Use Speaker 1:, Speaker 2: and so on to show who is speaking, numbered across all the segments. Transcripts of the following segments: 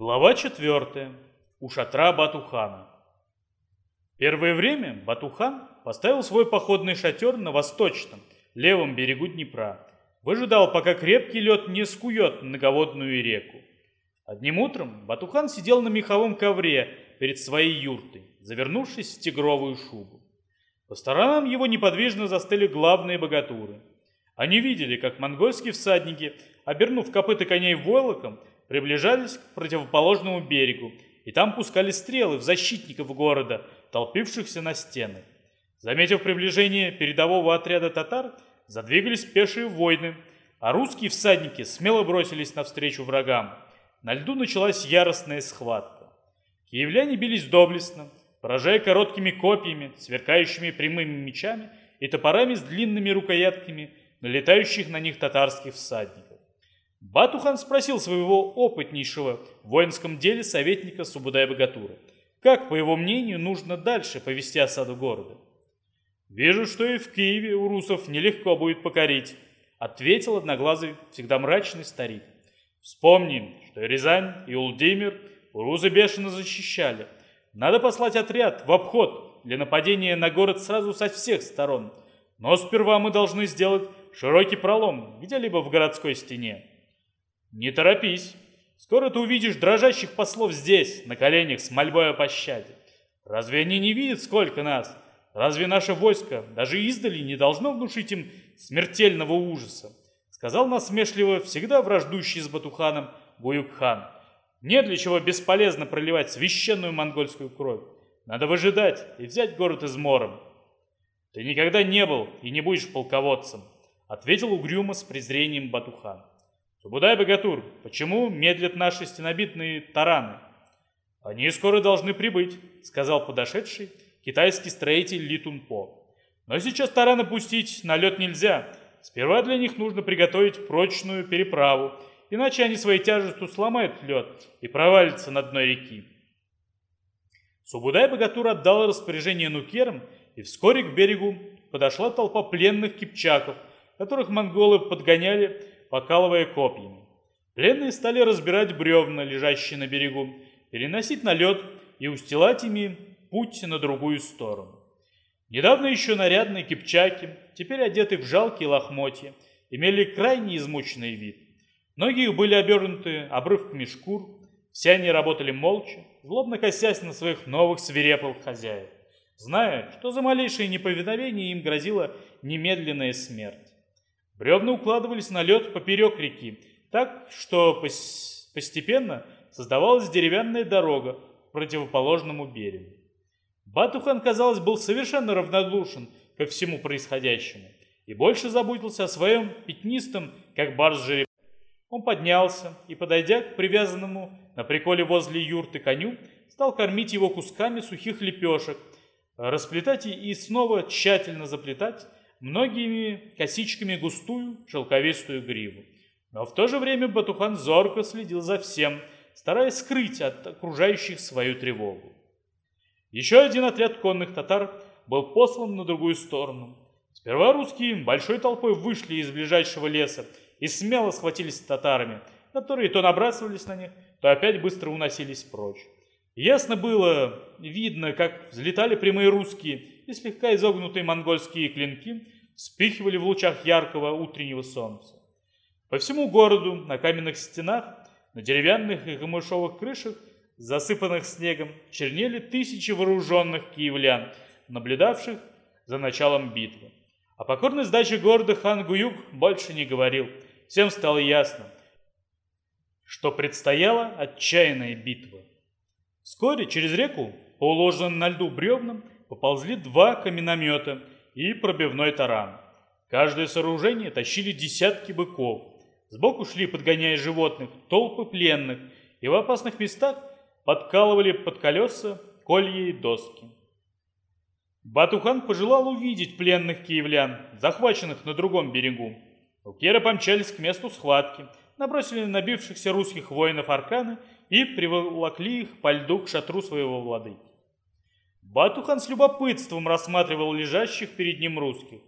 Speaker 1: Глава 4. У шатра Батухана. Первое время Батухан поставил свой походный шатер на восточном, левом берегу Днепра. Выжидал, пока крепкий лед не скует многоводную реку. Одним утром Батухан сидел на меховом ковре перед своей юртой, завернувшись в тигровую шубу. По сторонам его неподвижно застыли главные богатуры. Они видели, как монгольские всадники, обернув копыта коней войлоком, приближались к противоположному берегу, и там пускали стрелы в защитников города, толпившихся на стены. Заметив приближение передового отряда татар, задвигались пешие войны, а русские всадники смело бросились навстречу врагам. На льду началась яростная схватка. Киевляне бились доблестно, поражая короткими копьями, сверкающими прямыми мечами и топорами с длинными рукоятками, налетающих на них татарских всадников. Батухан спросил своего опытнейшего в воинском деле советника Субудай-Богатура, как, по его мнению, нужно дальше повести осаду города. «Вижу, что и в Киеве у русов нелегко будет покорить», ответил одноглазый, всегда мрачный старик. «Вспомни, что и Рязань, и Улдимир русы бешено защищали. Надо послать отряд в обход для нападения на город сразу со всех сторон. Но сперва мы должны сделать широкий пролом где-либо в городской стене. Не торопись. Скоро ты увидишь дрожащих послов здесь, на коленях, с мольбой о пощаде. Разве они не видят, сколько нас? Разве наше войско даже издали не должно внушить им смертельного ужаса? Сказал насмешливо, всегда враждующий с Батуханом Гуюбхан. Нет для чего бесполезно проливать священную монгольскую кровь. Надо выжидать и взять город измором. Ты никогда не был и не будешь полководцем, ответил угрюмо с презрением Батухан. Субудай, Богатур, почему медлят наши стенобитные тараны? Они скоро должны прибыть, сказал подошедший китайский строитель Ли Тунпо. Но сейчас тараны пустить на лед нельзя. Сперва для них нужно приготовить прочную переправу, иначе они своей тяжестью сломают лед и провалятся на дно реки. Субудай Богатур отдал распоряжение нукерам, и вскоре к берегу подошла толпа пленных кипчаков, которых монголы подгоняли покалывая копьями. Пленные стали разбирать бревна, лежащие на берегу, переносить на лед и устилать ими путь на другую сторону. Недавно еще нарядные кипчаки, теперь одеты в жалкие лохмотья, имели крайне измученный вид. Ноги их были обернуты обрывками шкур, все они работали молча, злобно косясь на своих новых свирепых хозяев, зная, что за малейшее неповиновение им грозила немедленная смерть. Бревна укладывались на лед поперек реки, так что постепенно создавалась деревянная дорога к противоположному берегу. Батухан, казалось, был совершенно равнодушен ко всему происходящему и больше заботился о своем пятнистом, как барс жереб. Он поднялся и, подойдя к привязанному на приколе возле юрты коню, стал кормить его кусками сухих лепешек, расплетать и снова тщательно заплетать многими косичками густую шелковистую гриву. Но в то же время Батухан зорко следил за всем, стараясь скрыть от окружающих свою тревогу. Еще один отряд конных татар был послан на другую сторону. Сперва русские большой толпой вышли из ближайшего леса и смело схватились с татарами, которые то набрасывались на них, то опять быстро уносились прочь. Ясно было, видно, как взлетали прямые русские и слегка изогнутые монгольские клинки вспыхивали в лучах яркого утреннего солнца. По всему городу, на каменных стенах, на деревянных и камышовых крышах, засыпанных снегом, чернели тысячи вооруженных киевлян, наблюдавших за началом битвы. О покорной сдаче города хан Гуюк больше не говорил. Всем стало ясно, что предстояла отчаянная битва. Вскоре через реку, по уложенным на льду бревнам, поползли два каменомета и пробивной таран. Каждое сооружение тащили десятки быков. Сбоку шли, подгоняя животных, толпы пленных, и в опасных местах подкалывали под колеса колья и доски. Батухан пожелал увидеть пленных киевлян, захваченных на другом берегу. Укеры помчались к месту схватки, набросили набившихся русских воинов арканы и приволокли их по льду к шатру своего владыки. Батухан с любопытством рассматривал лежащих перед ним русских.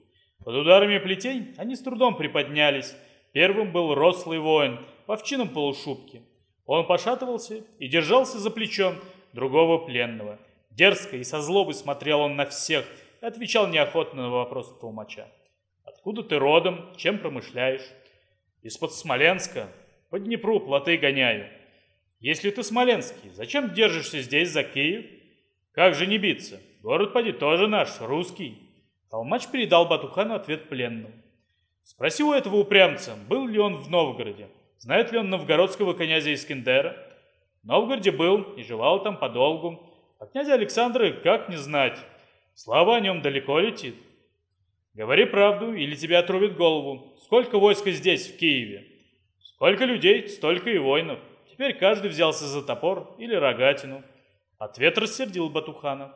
Speaker 1: Под ударами плетей они с трудом приподнялись. Первым был рослый воин в овчином полушубке. Он пошатывался и держался за плечо другого пленного. Дерзко и со злобой смотрел он на всех и отвечал неохотно на вопросы толмача. «Откуда ты родом? Чем промышляешь?» «Из-под Смоленска. По Днепру плоты гоняю». «Если ты смоленский, зачем держишься здесь за Киев?» «Как же не биться? Город, поди, тоже наш, русский». Толмач передал Батухану ответ пленному. Спроси у этого упрямца, был ли он в Новгороде, знает ли он новгородского князя Искендера. В Новгороде был и жевал там подолгу, а князя Александра как не знать, слава о нем далеко летит. Говори правду, или тебя отрубят голову. Сколько войска здесь, в Киеве? Сколько людей, столько и воинов. Теперь каждый взялся за топор или рогатину. Ответ рассердил Батухана.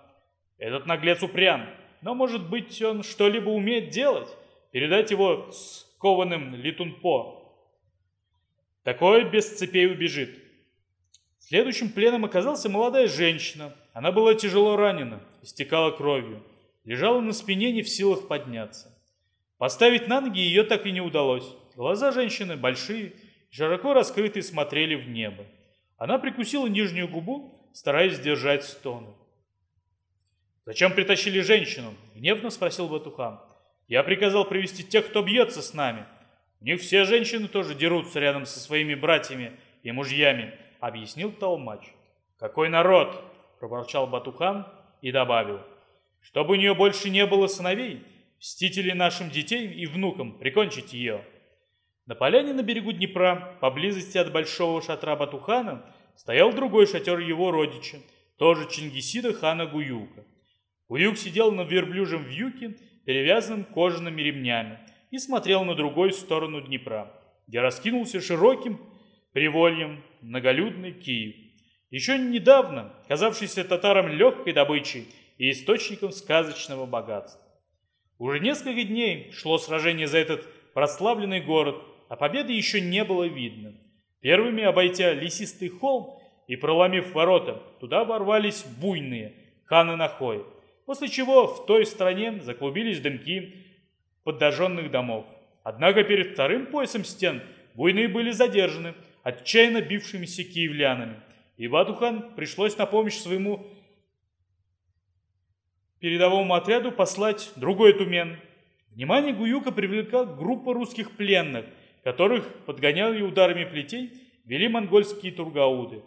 Speaker 1: Этот наглец упрям, но, может быть, он что-либо умеет делать передать его с кованым летунпо. Такой без цепей убежит. Следующим пленом оказался молодая женщина. Она была тяжело ранена, истекала кровью. Лежала на спине, не в силах подняться. Поставить на ноги ее так и не удалось. Глаза женщины большие, широко раскрытые, смотрели в небо. Она прикусила нижнюю губу, стараясь сдержать стоны. «Зачем притащили женщину?» — гневно спросил Батухан. Я приказал привести тех, кто бьется с нами. У них все женщины тоже дерутся рядом со своими братьями и мужьями, объяснил Толмач. Какой народ, проворчал Батухан и добавил. Чтобы у нее больше не было сыновей, мстители нашим детей и внукам, прикончить ее. На поляне на берегу Днепра, поблизости от большого шатра Батухана, стоял другой шатер его родича, тоже Чингисида хана Гуюка. Гуюк сидел на верблюжем вьюке перевязанным кожаными ремнями, и смотрел на другую сторону Днепра, где раскинулся широким привольем многолюдный Киев. Еще недавно казавшийся татарам легкой добычей и источником сказочного богатства. Уже несколько дней шло сражение за этот прославленный город, а победы еще не было видно. Первыми обойдя лесистый холм и проломив ворота, туда ворвались буйные ханы Нахои, после чего в той стране заклубились дымки подожженных домов. Однако перед вторым поясом стен буйные были задержаны отчаянно бившимися киевлянами, и Батухан пришлось на помощь своему передовому отряду послать другой тумен. Внимание Гуюка привлекла группа русских пленных, которых, подгоняли ударами плетей, вели монгольские тургауды.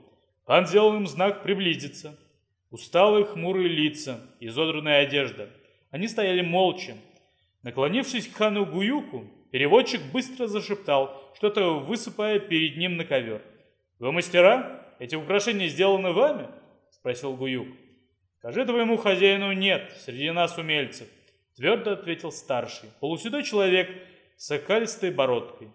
Speaker 1: Хан сделал им знак приблизиться. Усталые хмурые лица, изодранная одежда. Они стояли молча. Наклонившись к хану Гуюку, переводчик быстро зашептал, что-то высыпая перед ним на ковер. «Вы мастера? Эти украшения сделаны вами?» – спросил Гуюк. «Скажи твоему хозяину нет, среди нас умельцев», – твердо ответил старший, полуседой человек с окалистой бородкой.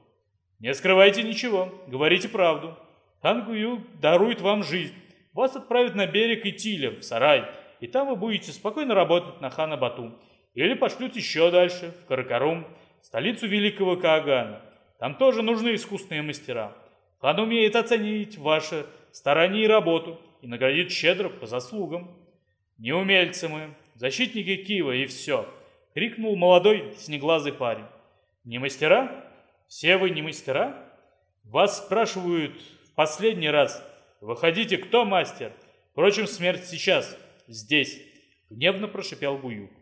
Speaker 1: «Не скрывайте ничего, говорите правду. Хан Гуюк дарует вам жизнь, вас отправят на берег Итиля, в сарай, и там вы будете спокойно работать на хана Бату. Или пошлют еще дальше, в Каракарум, столицу великого Каагана. Там тоже нужны искусные мастера. Хан умеет оценить ваше старание и работу и наградит щедро по заслугам. Не умельцы мы, защитники Киева и все, крикнул молодой снеглазый парень. Не мастера? Все вы не мастера? Вас спрашивают в последний раз – «Выходите, кто мастер? Впрочем, смерть сейчас, здесь!» — гневно прошипел Гуюк.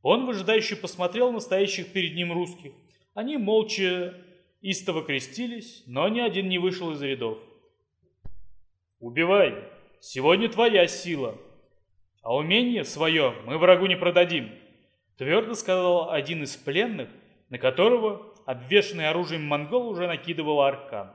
Speaker 1: Он выжидающе посмотрел на стоящих перед ним русских. Они молча истово крестились, но ни один не вышел из рядов. «Убивай! Сегодня твоя сила, а умение свое мы врагу не продадим!» Твердо сказал один из пленных, на которого обвешанный оружием монгол уже накидывал аркан.